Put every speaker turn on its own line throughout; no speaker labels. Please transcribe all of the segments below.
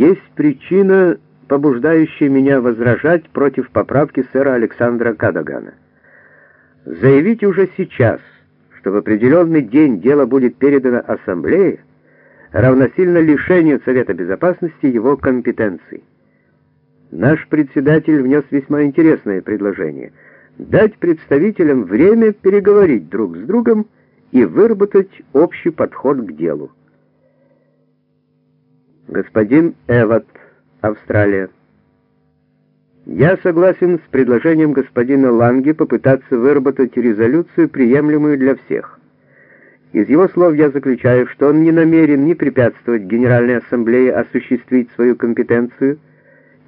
Есть причина, побуждающая меня возражать против поправки сэра Александра Кадагана. Заявить уже сейчас, что в определенный день дело будет передано Ассамблее, равносильно лишению Совета Безопасности его компетенций. Наш председатель внес весьма интересное предложение — дать представителям время переговорить друг с другом и выработать общий подход к делу. Господин Эвот, Австралия. Я согласен с предложением господина Ланге попытаться выработать резолюцию, приемлемую для всех. Из его слов я заключаю, что он не намерен ни препятствовать Генеральной Ассамблее осуществить свою компетенцию,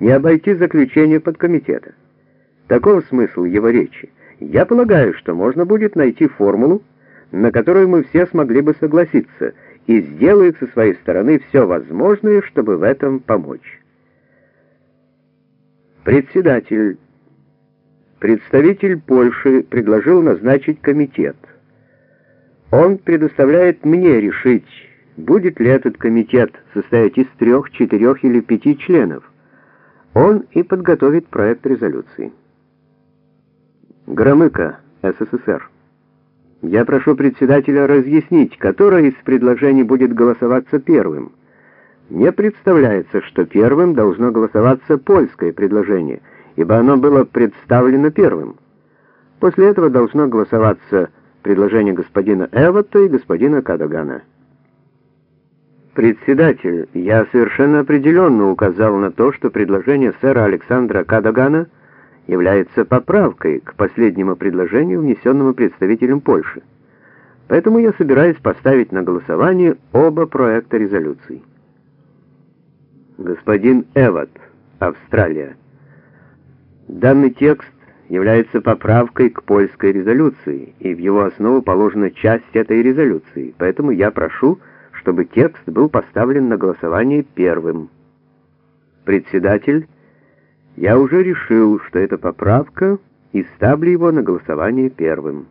ни обойти заключение подкомитета. Таков смысл его речи. Я полагаю, что можно будет найти формулу, на которую мы все смогли бы согласиться, и сделает со своей стороны все возможное, чтобы в этом помочь. Председатель. Представитель Польши предложил назначить комитет. Он предоставляет мне решить, будет ли этот комитет состоять из трех, четырех или пяти членов. Он и подготовит проект резолюции. Громыко, СССР. Я прошу председателя разъяснить, которое из предложений будет голосоваться первым. Мне представляется, что первым должно голосоваться польское предложение, ибо оно было представлено первым. После этого должно голосоваться предложение господина Эвота и господина Кадагана. Председатель, я совершенно определенно указал на то, что предложение сэра Александра Кадагана — является поправкой к последнему предложению, внесенному представителем Польши. Поэтому я собираюсь поставить на голосование оба проекта резолюций. Господин Эвот, Австралия. Данный текст является поправкой к польской резолюции, и в его основу положена часть этой резолюции, поэтому я прошу, чтобы текст был поставлен на голосование первым. Председатель я уже решил, что это поправка, и ставлю его на голосование первым.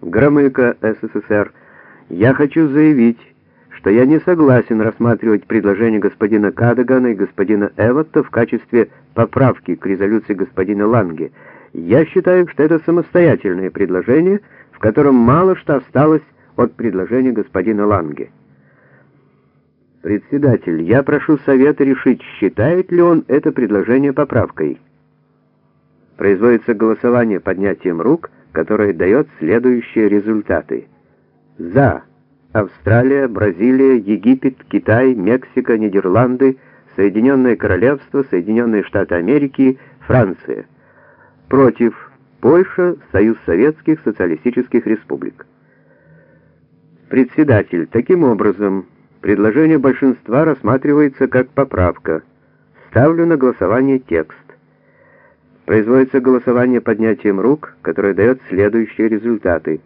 Громыко, СССР, я хочу заявить, что я не согласен рассматривать предложение господина Кадагана и господина Эвотта в качестве поправки к резолюции господина Ланге. Я считаю, что это самостоятельное предложение, в котором мало что осталось от предложения господина Ланге. Председатель, я прошу совета решить, считает ли он это предложение поправкой. Производится голосование поднятием рук, которое дает следующие результаты. За Австралия, Бразилия, Египет, Китай, Мексика, Нидерланды, Соединенное Королевство, Соединенные Штаты Америки, Франция. Против Польша, Союз Советских Социалистических Республик. Председатель, таким образом... Предложение большинства рассматривается как поправка. Ставлю на голосование текст. Производится голосование поднятием рук, которое дает следующие результаты.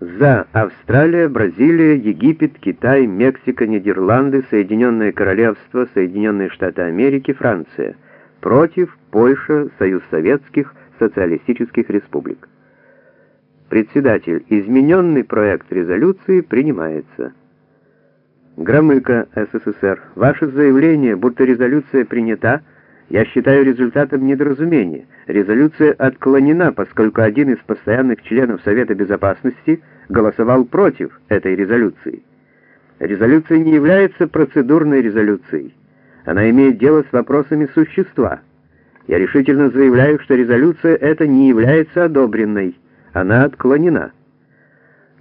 За Австралия, Бразилия, Египет, Китай, Мексика, Нидерланды, Соединенное Королевство, Соединенные Штаты Америки, Франция. Против Польша, Союз Советских Социалистических Республик. Председатель, измененный проект резолюции принимается. Громыко, СССР, ваше заявление, будто резолюция принята, я считаю результатом недоразумения. Резолюция отклонена, поскольку один из постоянных членов Совета Безопасности голосовал против этой резолюции. Резолюция не является процедурной резолюцией. Она имеет дело с вопросами существа. Я решительно заявляю, что резолюция эта не является одобренной. Она отклонена.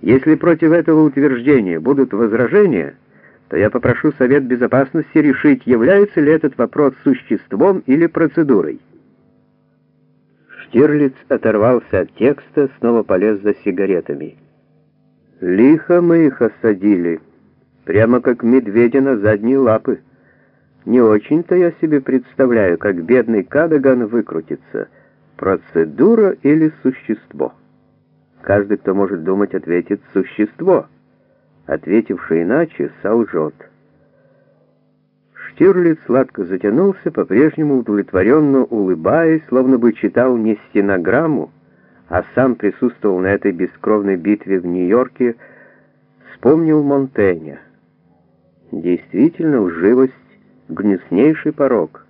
Если против этого утверждения будут возражения, то я попрошу Совет Безопасности решить, является ли этот вопрос существом или процедурой. Штирлиц оторвался от текста, снова полез за сигаретами. «Лихо мы их осадили, прямо как медведя на задние лапы. Не очень-то я себе представляю, как бедный Кадаган выкрутится. Процедура или существо?» Каждый, кто может думать, ответит «существо» ответивший иначе, солжет. Штирлиц сладко затянулся, по-прежнему удовлетворенно улыбаясь, словно бы читал не стенограмму, а сам присутствовал на этой бескровной битве в Нью-Йорке, вспомнил Монтэня. Действительно, лживость гнуснейший порог —